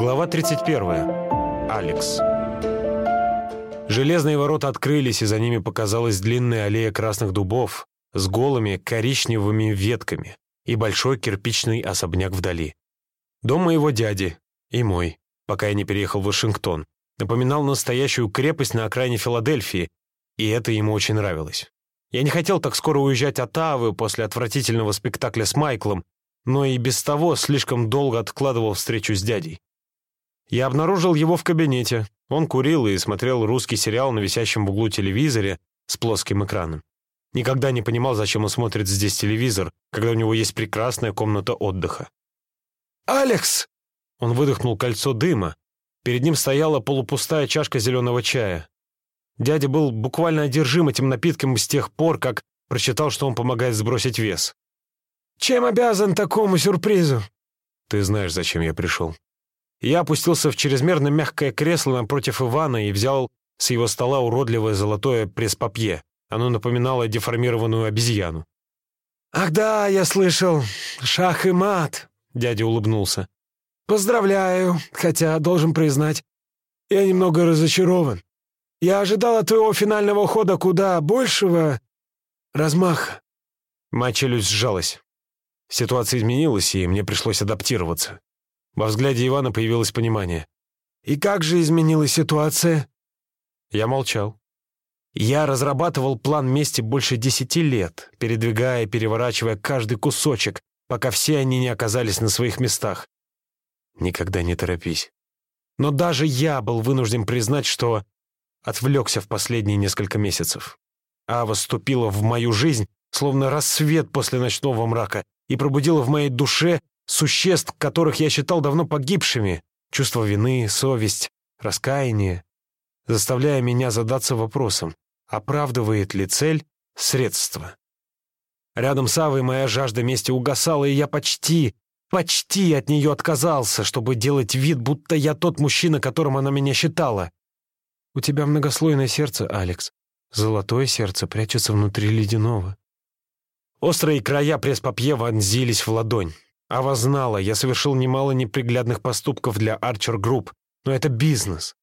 Глава 31. Алекс. Железные ворота открылись, и за ними показалась длинная аллея красных дубов с голыми коричневыми ветками и большой кирпичный особняк вдали. Дом моего дяди и мой, пока я не переехал в Вашингтон, напоминал настоящую крепость на окраине Филадельфии, и это ему очень нравилось. Я не хотел так скоро уезжать от Авы после отвратительного спектакля с Майклом, но и без того слишком долго откладывал встречу с дядей. Я обнаружил его в кабинете. Он курил и смотрел русский сериал на висящем в углу телевизоре с плоским экраном. Никогда не понимал, зачем он смотрит здесь телевизор, когда у него есть прекрасная комната отдыха. «Алекс!» Он выдохнул кольцо дыма. Перед ним стояла полупустая чашка зеленого чая. Дядя был буквально одержим этим напитком с тех пор, как прочитал, что он помогает сбросить вес. «Чем обязан такому сюрпризу?» «Ты знаешь, зачем я пришел». Я опустился в чрезмерно мягкое кресло напротив Ивана и взял с его стола уродливое золотое пресс-папье. Оно напоминало деформированную обезьяну. «Ах да, я слышал. Шах и мат», — дядя улыбнулся. «Поздравляю, хотя, должен признать, я немного разочарован. Я ожидал от твоего финального хода куда большего размаха». Моя челюсть сжалась. Ситуация изменилась, и мне пришлось адаптироваться. Во взгляде Ивана появилось понимание. «И как же изменилась ситуация?» Я молчал. Я разрабатывал план мести больше десяти лет, передвигая и переворачивая каждый кусочек, пока все они не оказались на своих местах. Никогда не торопись. Но даже я был вынужден признать, что отвлекся в последние несколько месяцев. Ава вступила в мою жизнь, словно рассвет после ночного мрака, и пробудила в моей душе существ, которых я считал давно погибшими, чувство вины, совесть, раскаяние, заставляя меня задаться вопросом, оправдывает ли цель средства. Рядом с Авой моя жажда мести угасала, и я почти, почти от нее отказался, чтобы делать вид, будто я тот мужчина, которым она меня считала. У тебя многослойное сердце, Алекс. Золотое сердце прячется внутри ледяного. Острые края пресс-папье вонзились в ладонь. Ава знала, я совершил немало неприглядных поступков для Арчер Групп, но это бизнес.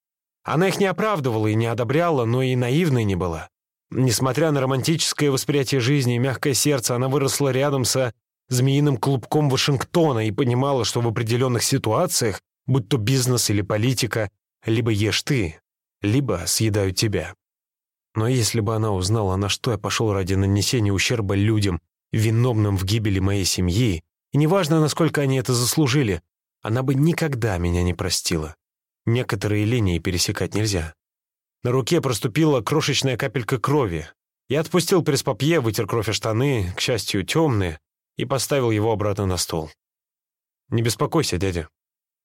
Она их не оправдывала и не одобряла, но и наивной не была. Несмотря на романтическое восприятие жизни и мягкое сердце, она выросла рядом со змеиным клубком Вашингтона и понимала, что в определенных ситуациях, будь то бизнес или политика, либо ешь ты, либо съедают тебя. Но если бы она узнала, на что я пошел ради нанесения ущерба людям, виновным в гибели моей семьи, и неважно, насколько они это заслужили, она бы никогда меня не простила. Некоторые линии пересекать нельзя. На руке проступила крошечная капелька крови. Я отпустил пресс-папье, вытер кровь о штаны, к счастью, темные, и поставил его обратно на стол. «Не беспокойся, дядя.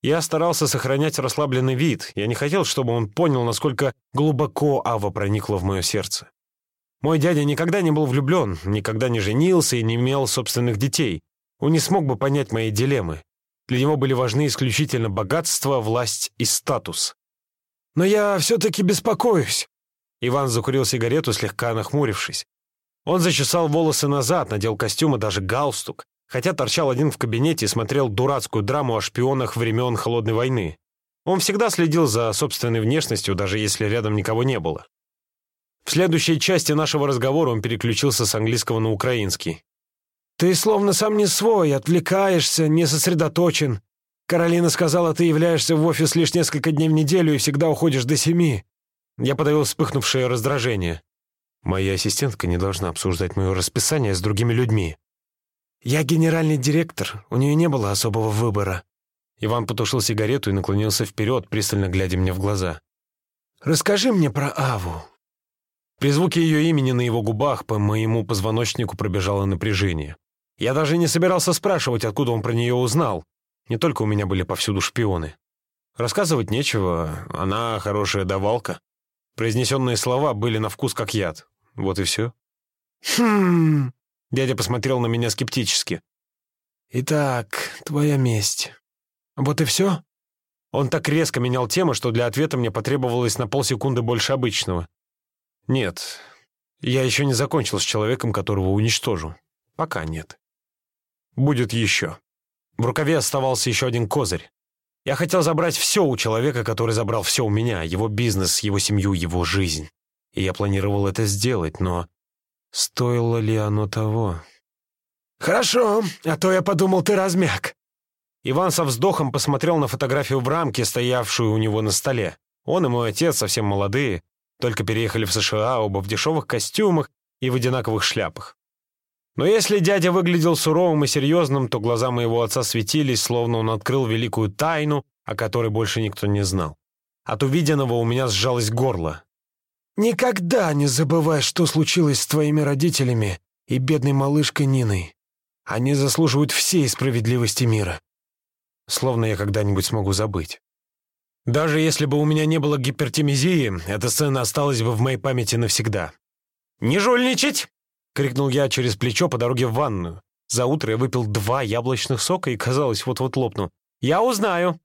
Я старался сохранять расслабленный вид. Я не хотел, чтобы он понял, насколько глубоко Ава проникла в мое сердце. Мой дядя никогда не был влюблен, никогда не женился и не имел собственных детей. Он не смог бы понять мои дилеммы. Для него были важны исключительно богатство, власть и статус. «Но я все-таки беспокоюсь». Иван закурил сигарету, слегка нахмурившись. Он зачесал волосы назад, надел костюм и даже галстук, хотя торчал один в кабинете и смотрел дурацкую драму о шпионах времен Холодной войны. Он всегда следил за собственной внешностью, даже если рядом никого не было. В следующей части нашего разговора он переключился с английского на украинский. «Ты словно сам не свой, отвлекаешься, не сосредоточен. Каролина сказала, ты являешься в офис лишь несколько дней в неделю и всегда уходишь до семи». Я подавил вспыхнувшее раздражение. Моя ассистентка не должна обсуждать мое расписание с другими людьми. «Я генеральный директор, у нее не было особого выбора». Иван потушил сигарету и наклонился вперед, пристально глядя мне в глаза. «Расскажи мне про Аву». При звуке ее имени на его губах по моему позвоночнику пробежало напряжение. Я даже не собирался спрашивать, откуда он про нее узнал. Не только у меня были повсюду шпионы. Рассказывать нечего, она хорошая давалка. Произнесенные слова были на вкус как яд. Вот и все. «Хм...» Дядя посмотрел на меня скептически. «Итак, твоя месть. Вот и все?» Он так резко менял тему, что для ответа мне потребовалось на полсекунды больше обычного. «Нет, я еще не закончил с человеком, которого уничтожу. Пока нет» будет еще. В рукаве оставался еще один козырь. Я хотел забрать все у человека, который забрал все у меня, его бизнес, его семью, его жизнь. И я планировал это сделать, но стоило ли оно того? «Хорошо, а то я подумал, ты размяк». Иван со вздохом посмотрел на фотографию в рамке, стоявшую у него на столе. Он и мой отец совсем молодые, только переехали в США, оба в дешевых костюмах и в одинаковых шляпах. Но если дядя выглядел суровым и серьезным, то глаза моего отца светились, словно он открыл великую тайну, о которой больше никто не знал. От увиденного у меня сжалось горло. «Никогда не забывай, что случилось с твоими родителями и бедной малышкой Ниной. Они заслуживают всей справедливости мира». Словно я когда-нибудь смогу забыть. Даже если бы у меня не было гипертимизии, эта сцена осталась бы в моей памяти навсегда. «Не жульничать!» — крикнул я через плечо по дороге в ванную. За утро я выпил два яблочных сока и, казалось, вот-вот лопну. «Я узнаю!»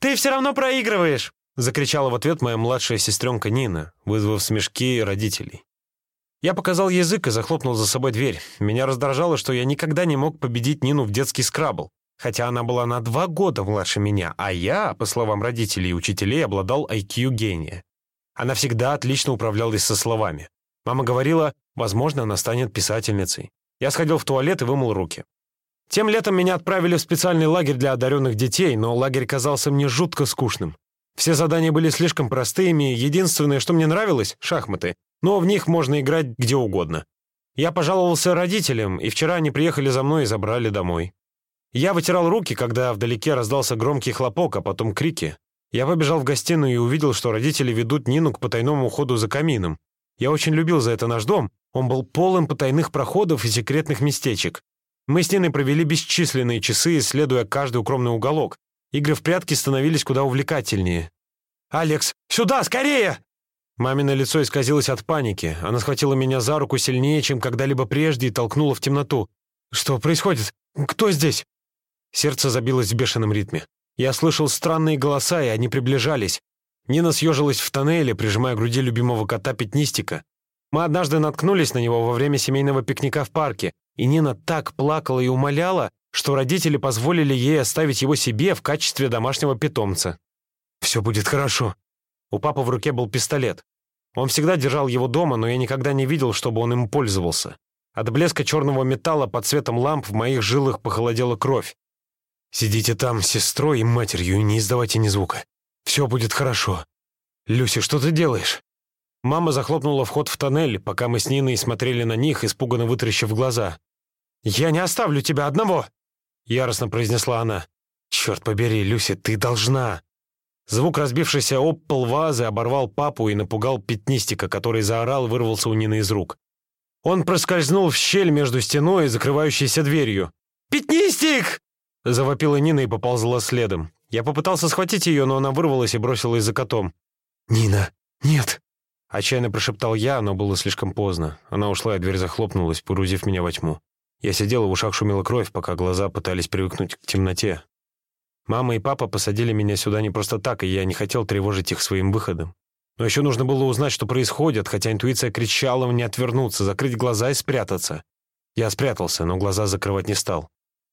«Ты все равно проигрываешь!» — закричала в ответ моя младшая сестренка Нина, вызвав смешки родителей. Я показал язык и захлопнул за собой дверь. Меня раздражало, что я никогда не мог победить Нину в детский скрабл, хотя она была на два года младше меня, а я, по словам родителей и учителей, обладал IQ гения. Она всегда отлично управлялась со словами. Мама говорила, возможно, она станет писательницей. Я сходил в туалет и вымыл руки. Тем летом меня отправили в специальный лагерь для одаренных детей, но лагерь казался мне жутко скучным. Все задания были слишком простыми, единственное, что мне нравилось — шахматы, но в них можно играть где угодно. Я пожаловался родителям, и вчера они приехали за мной и забрали домой. Я вытирал руки, когда вдалеке раздался громкий хлопок, а потом крики. Я побежал в гостиную и увидел, что родители ведут Нину к потайному ходу за камином. Я очень любил за это наш дом. Он был полон потайных проходов и секретных местечек. Мы с Ниной провели бесчисленные часы, исследуя каждый укромный уголок. Игры в прятки становились куда увлекательнее. «Алекс, сюда, скорее!» Мамино лицо исказилось от паники. Она схватила меня за руку сильнее, чем когда-либо прежде, и толкнула в темноту. «Что происходит? Кто здесь?» Сердце забилось в бешеном ритме. Я слышал странные голоса, и они приближались. Нина съежилась в тоннеле, прижимая к груди любимого кота Пятнистика. Мы однажды наткнулись на него во время семейного пикника в парке, и Нина так плакала и умоляла, что родители позволили ей оставить его себе в качестве домашнего питомца. «Все будет хорошо». У папы в руке был пистолет. Он всегда держал его дома, но я никогда не видел, чтобы он им пользовался. От блеска черного металла под светом ламп в моих жилах похолодела кровь. «Сидите там с сестрой и матерью и не издавайте ни звука. Все будет хорошо. Люси, что ты делаешь?» Мама захлопнула вход в тоннель, пока мы с Ниной смотрели на них, испуганно вытрящив глаза. «Я не оставлю тебя одного!» — яростно произнесла она. «Черт побери, Люси, ты должна!» Звук разбившейся об пол вазы оборвал папу и напугал пятнистика, который заорал и вырвался у Нины из рук. Он проскользнул в щель между стеной и закрывающейся дверью. «Пятнистик!» — завопила Нина и поползла следом. Я попытался схватить ее, но она вырвалась и бросилась за котом. «Нина, нет!» Отчаянно прошептал я, но было слишком поздно. Она ушла, и дверь захлопнулась, погрузив меня во тьму. Я сидел, в ушах шумела кровь, пока глаза пытались привыкнуть к темноте. Мама и папа посадили меня сюда не просто так, и я не хотел тревожить их своим выходом. Но еще нужно было узнать, что происходит, хотя интуиция кричала мне отвернуться, закрыть глаза и спрятаться. Я спрятался, но глаза закрывать не стал.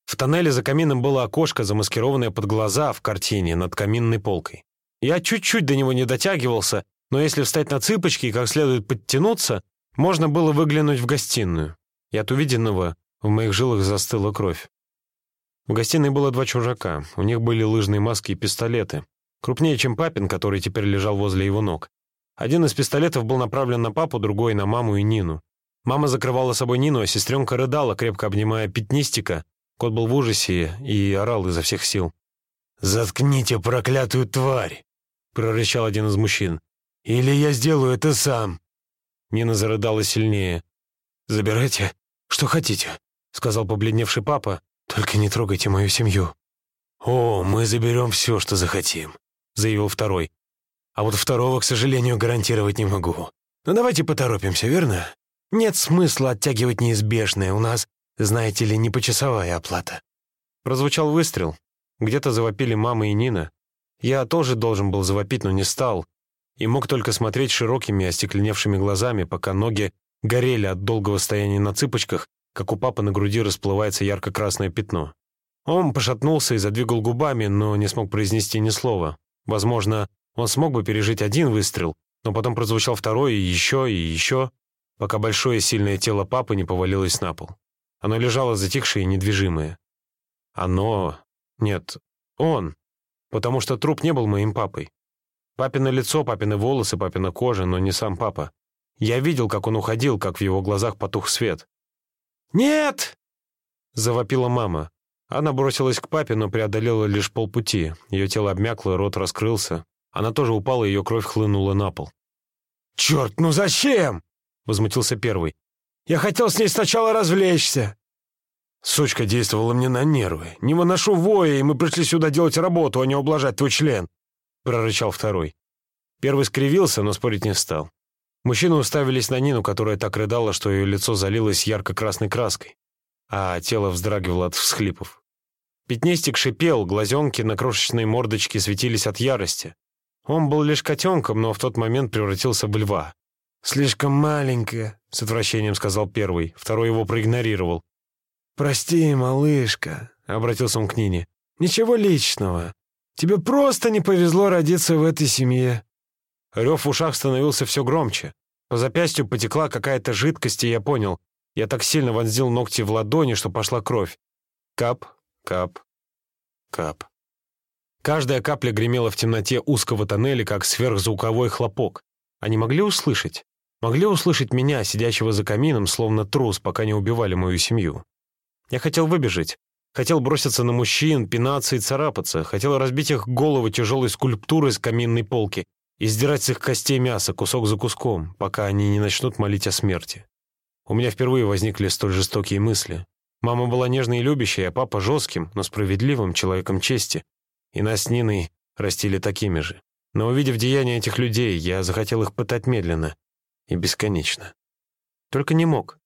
В тоннеле за камином было окошко, замаскированное под глаза в картине над каминной полкой. Я чуть-чуть до него не дотягивался, но если встать на цыпочки и как следует подтянуться, можно было выглянуть в гостиную. И от увиденного в моих жилах застыла кровь. В гостиной было два чужака. У них были лыжные маски и пистолеты. Крупнее, чем папин, который теперь лежал возле его ног. Один из пистолетов был направлен на папу, другой — на маму и Нину. Мама закрывала собой Нину, а сестренка рыдала, крепко обнимая пятнистика, Кот был в ужасе и орал изо всех сил. «Заткните проклятую тварь!» — прорычал один из мужчин. «Или я сделаю это сам!» Нина зарыдала сильнее. «Забирайте, что хотите», — сказал побледневший папа. «Только не трогайте мою семью». «О, мы заберем все, что захотим», — заявил второй. «А вот второго, к сожалению, гарантировать не могу. Ну давайте поторопимся, верно? Нет смысла оттягивать неизбежное. У нас знаете ли, не почасовая оплата». Прозвучал выстрел. Где-то завопили мама и Нина. Я тоже должен был завопить, но не стал. И мог только смотреть широкими остекленевшими глазами, пока ноги горели от долгого стояния на цыпочках, как у папы на груди расплывается ярко-красное пятно. Он пошатнулся и задвигал губами, но не смог произнести ни слова. Возможно, он смог бы пережить один выстрел, но потом прозвучал второй и еще, и еще, пока большое сильное тело папы не повалилось на пол. Оно лежало затихшее и недвижимое. Оно... Нет, он. Потому что труп не был моим папой. Папино лицо, папины волосы, папина кожа, но не сам папа. Я видел, как он уходил, как в его глазах потух свет. «Нет!» — завопила мама. Она бросилась к папе, но преодолела лишь полпути. Ее тело обмякло, рот раскрылся. Она тоже упала, ее кровь хлынула на пол. «Черт, ну зачем?» — возмутился первый. Я хотел с ней сначала развлечься». Сучка действовала мне на нервы. «Не выношу воя, и мы пришли сюда делать работу, а не ублажать твой член», — прорычал второй. Первый скривился, но спорить не стал. Мужчины уставились на Нину, которая так рыдала, что ее лицо залилось ярко-красной краской, а тело вздрагивало от всхлипов. Пятнистик шипел, глазенки на крошечной мордочке светились от ярости. Он был лишь котенком, но в тот момент превратился в льва. «Слишком маленькая», — с отвращением сказал первый. Второй его проигнорировал. «Прости, малышка», — обратился он к Нине. «Ничего личного. Тебе просто не повезло родиться в этой семье». Рев в ушах становился все громче. По запястью потекла какая-то жидкость, и я понял. Я так сильно вонзил ногти в ладони, что пошла кровь. Кап, кап, кап. Каждая капля гремела в темноте узкого тоннеля, как сверхзвуковой хлопок. Они могли услышать? Могли услышать меня, сидящего за камином, словно трус, пока не убивали мою семью. Я хотел выбежать. Хотел броситься на мужчин, пинаться и царапаться. Хотел разбить их головы тяжелой скульптурой с каминной полки и сдирать с их костей мясо кусок за куском, пока они не начнут молить о смерти. У меня впервые возникли столь жестокие мысли. Мама была нежной и любящей, а папа жестким, но справедливым человеком чести. И нас с Ниной растили такими же. Но увидев деяния этих людей, я захотел их пытать медленно, и бесконечно. Только не мог.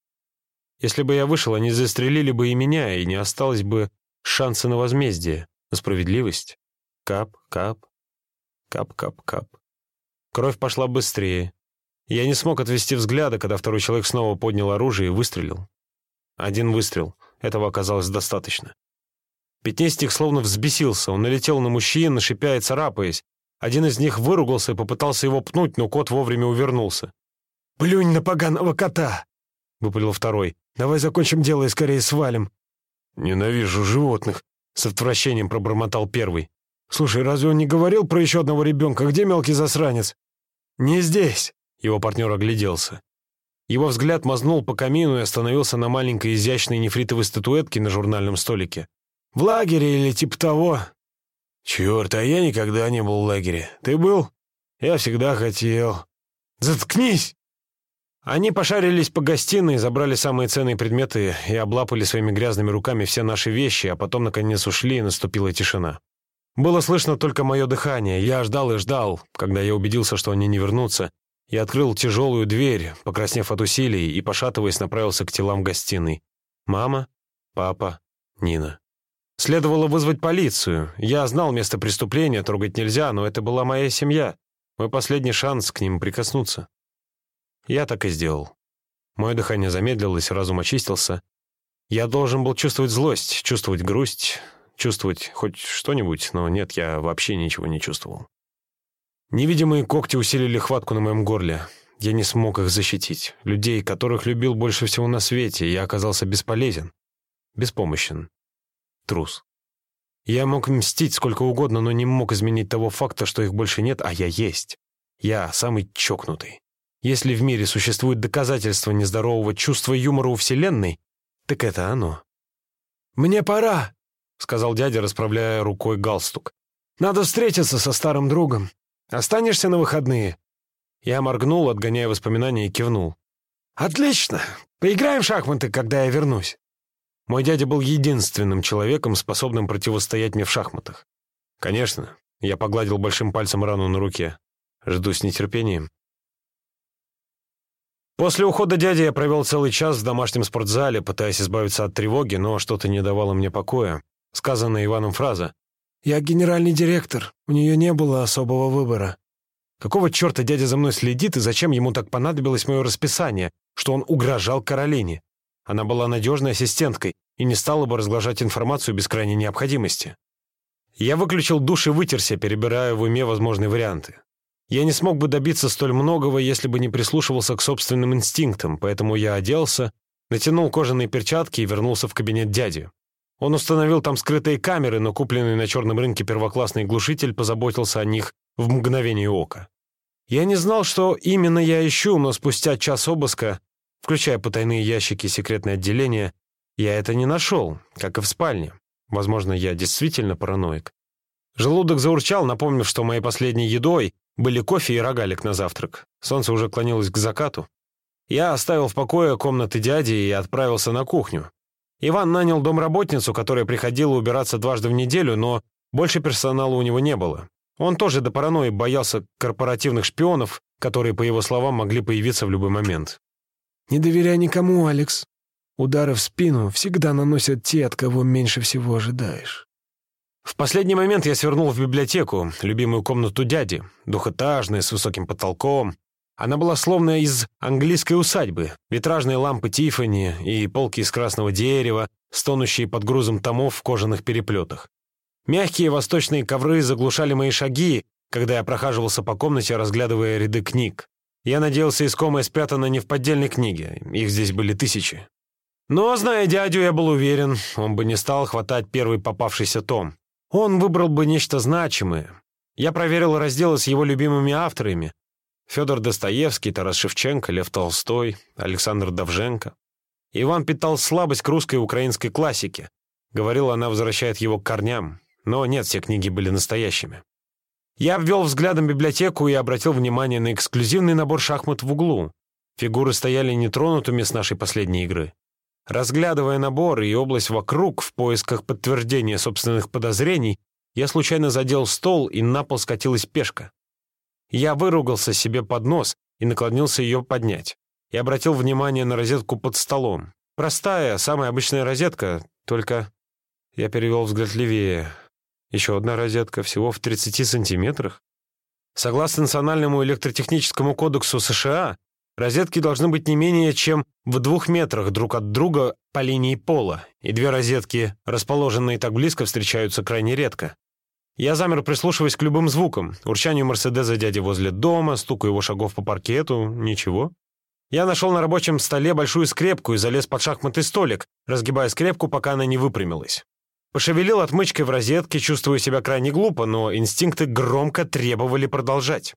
Если бы я вышел, они застрелили бы и меня, и не осталось бы шанса на возмездие, на справедливость. Кап, кап, кап-кап-кап. Кровь пошла быстрее. Я не смог отвести взгляда, когда второй человек снова поднял оружие и выстрелил. Один выстрел. Этого оказалось достаточно. Пятнистик словно взбесился. Он налетел на мужчин, шипя и царапаясь. Один из них выругался и попытался его пнуть, но кот вовремя увернулся. «Плюнь на поганого кота!» — выпалил второй. «Давай закончим дело и скорее свалим». «Ненавижу животных», — с отвращением пробормотал первый. «Слушай, разве он не говорил про еще одного ребенка? Где мелкий засранец?» «Не здесь», — его партнер огляделся. Его взгляд мазнул по камину и остановился на маленькой изящной нефритовой статуэтке на журнальном столике. «В лагере или типа того?» «Черт, а я никогда не был в лагере. Ты был?» «Я всегда хотел». «Заткнись!» Они пошарились по гостиной, забрали самые ценные предметы и облапали своими грязными руками все наши вещи, а потом, наконец, ушли, и наступила тишина. Было слышно только мое дыхание. Я ждал и ждал. Когда я убедился, что они не вернутся, я открыл тяжелую дверь, покраснев от усилий, и, пошатываясь, направился к телам гостиной. Мама, папа, Нина. Следовало вызвать полицию. Я знал место преступления, трогать нельзя, но это была моя семья. Мой последний шанс к ним прикоснуться. Я так и сделал. Мое дыхание замедлилось, разум очистился. Я должен был чувствовать злость, чувствовать грусть, чувствовать хоть что-нибудь, но нет, я вообще ничего не чувствовал. Невидимые когти усилили хватку на моем горле. Я не смог их защитить. Людей, которых любил больше всего на свете, я оказался бесполезен, беспомощен, трус. Я мог мстить сколько угодно, но не мог изменить того факта, что их больше нет, а я есть. Я самый чокнутый. Если в мире существует доказательство нездорового чувства юмора у Вселенной, так это оно. «Мне пора», — сказал дядя, расправляя рукой галстук. «Надо встретиться со старым другом. Останешься на выходные?» Я моргнул, отгоняя воспоминания, и кивнул. «Отлично! Поиграем в шахматы, когда я вернусь». Мой дядя был единственным человеком, способным противостоять мне в шахматах. «Конечно». Я погладил большим пальцем рану на руке. Жду с нетерпением. После ухода дяди я провел целый час в домашнем спортзале, пытаясь избавиться от тревоги, но что-то не давало мне покоя. Сказанная Иваном фраза «Я генеральный директор, у нее не было особого выбора». Какого черта дядя за мной следит и зачем ему так понадобилось мое расписание, что он угрожал Каролине? Она была надежной ассистенткой, и не стала бы разглашать информацию без крайней необходимости. Я выключил душ и вытерся, перебирая в уме возможные варианты. Я не смог бы добиться столь многого, если бы не прислушивался к собственным инстинктам, поэтому я оделся, натянул кожаные перчатки и вернулся в кабинет дяди. Он установил там скрытые камеры, но купленный на черном рынке первоклассный глушитель позаботился о них в мгновение ока. Я не знал, что именно я ищу, но спустя час обыска, включая потайные ящики секретное отделение, я это не нашел, как и в спальне. Возможно, я действительно параноик. Желудок заурчал, напомнив, что моей последней едой были кофе и рогалик на завтрак. Солнце уже клонилось к закату. Я оставил в покое комнаты дяди и отправился на кухню. Иван нанял домработницу, которая приходила убираться дважды в неделю, но больше персонала у него не было. Он тоже до паранойи боялся корпоративных шпионов, которые, по его словам, могли появиться в любой момент. «Не доверяй никому, Алекс. Удары в спину всегда наносят те, от кого меньше всего ожидаешь». В последний момент я свернул в библиотеку, любимую комнату дяди, двухэтажная, с высоким потолком. Она была словно из английской усадьбы. Витражные лампы Тиффани и полки из красного дерева, стонущие под грузом томов в кожаных переплетах. Мягкие восточные ковры заглушали мои шаги, когда я прохаживался по комнате, разглядывая ряды книг. Я надеялся, искомое спрятано не в поддельной книге, их здесь были тысячи. Но, зная дядю, я был уверен, он бы не стал хватать первый попавшийся том. Он выбрал бы нечто значимое. Я проверил разделы с его любимыми авторами. Федор Достоевский, Тарас Шевченко, Лев Толстой, Александр Давженко. Иван питал слабость к русской и украинской классике. Говорил, она возвращает его к корням. Но нет, все книги были настоящими. Я обвел взглядом библиотеку и обратил внимание на эксклюзивный набор шахмат в углу. Фигуры стояли нетронутыми с нашей последней игры. Разглядывая набор и область вокруг в поисках подтверждения собственных подозрений, я случайно задел стол, и на пол скатилась пешка. Я выругался себе под нос и наклонился ее поднять. И обратил внимание на розетку под столом. Простая, самая обычная розетка, только... Я перевел взгляд левее. Еще одна розетка, всего в 30 сантиметрах. Согласно Национальному электротехническому кодексу США, Розетки должны быть не менее чем в двух метрах друг от друга по линии пола, и две розетки, расположенные так близко, встречаются крайне редко. Я замер, прислушиваясь к любым звукам. Урчанию Мерседеса дяди возле дома, стуку его шагов по паркету. Ничего. Я нашел на рабочем столе большую скрепку и залез под шахматный столик, разгибая скрепку, пока она не выпрямилась. Пошевелил отмычкой в розетке, чувствуя себя крайне глупо, но инстинкты громко требовали продолжать.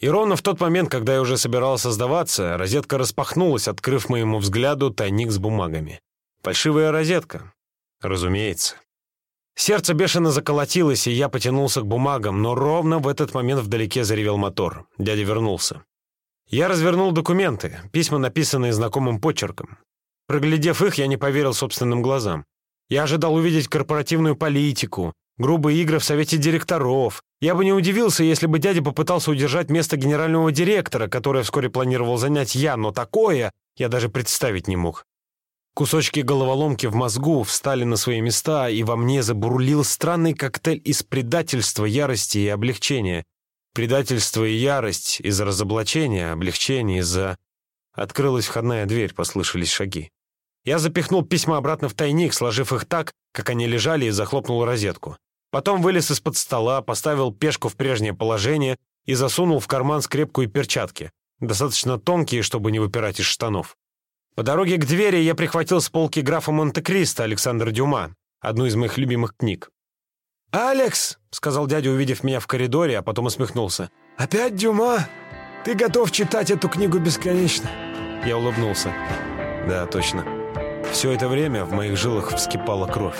И ровно в тот момент, когда я уже собирался сдаваться, розетка распахнулась, открыв моему взгляду тайник с бумагами. Фальшивая розетка. Разумеется. Сердце бешено заколотилось, и я потянулся к бумагам, но ровно в этот момент вдалеке заревел мотор. Дядя вернулся. Я развернул документы, письма, написанные знакомым почерком. Проглядев их, я не поверил собственным глазам. Я ожидал увидеть корпоративную политику, грубые игры в совете директоров. Я бы не удивился, если бы дядя попытался удержать место генерального директора, которое вскоре планировал занять я, но такое я даже представить не мог. Кусочки головоломки в мозгу встали на свои места, и во мне забурлил странный коктейль из предательства, ярости и облегчения. Предательство и ярость из-за разоблачения, облегчение из-за... Открылась входная дверь, послышались шаги. Я запихнул письма обратно в тайник, сложив их так, как они лежали, и захлопнул розетку. Потом вылез из-под стола, поставил пешку в прежнее положение и засунул в карман скрепку и перчатки, достаточно тонкие, чтобы не выпирать из штанов. По дороге к двери я прихватил с полки графа Монте-Кристо Александра Дюма, одну из моих любимых книг. «Алекс!» — сказал дядя, увидев меня в коридоре, а потом усмехнулся. «Опять Дюма? Ты готов читать эту книгу бесконечно?» Я улыбнулся. «Да, точно. Все это время в моих жилах вскипала кровь.